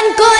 کو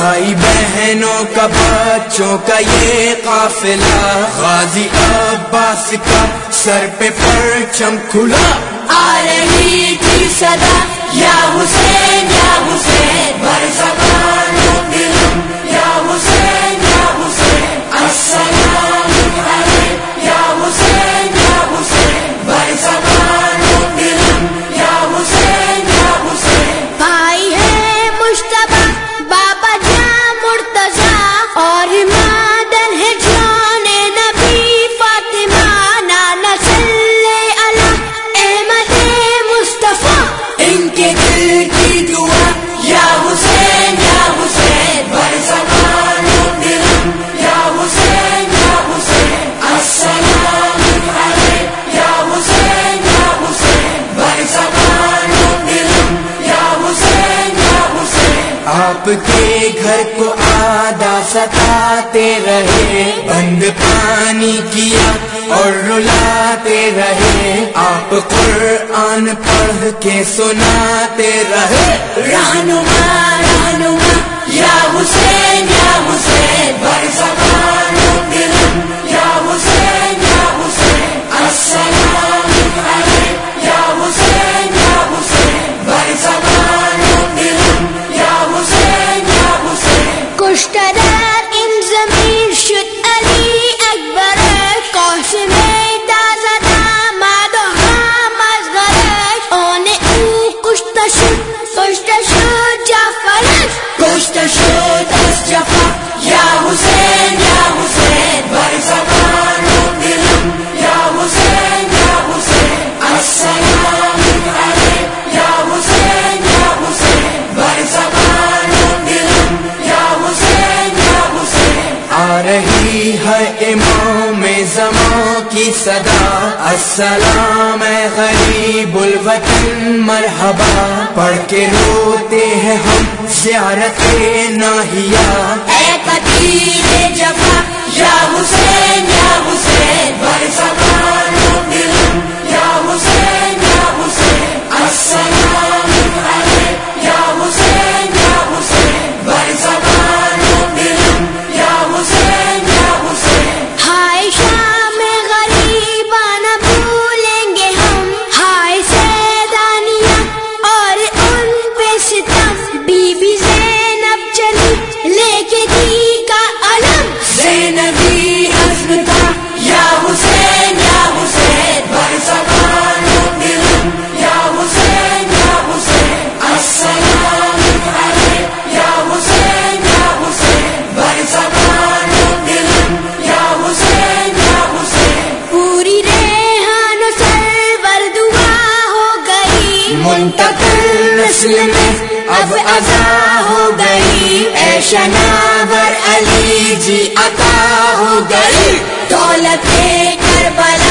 بھائی بہنوں کا، بچوں کا یہ قافلہ۔ غازی عباس کا سر پہ پرچم کھلا۔ آ رہی تھی صدا، یا حسین آپ کے گھر کو آدھا ستاتے رہے، بند پانی کیا اور رلاتے رہے۔ آپ قرآن پڑھ کے سناتے رہے۔ رہنما رہنما، یا حسین۔ رہی ہے امام زمان کی صدا۔ السلام غریب الوطن، مرحبا۔ پڑھ کے روتے ہیں ہم زیارت ناہیا اے قدیر جفا یا حسین یا حسین برسبا وصل میں اب ادا ہو گئی، اے شناور علی جی عطا ہو گئی۔ دولت کربلا